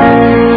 Amen.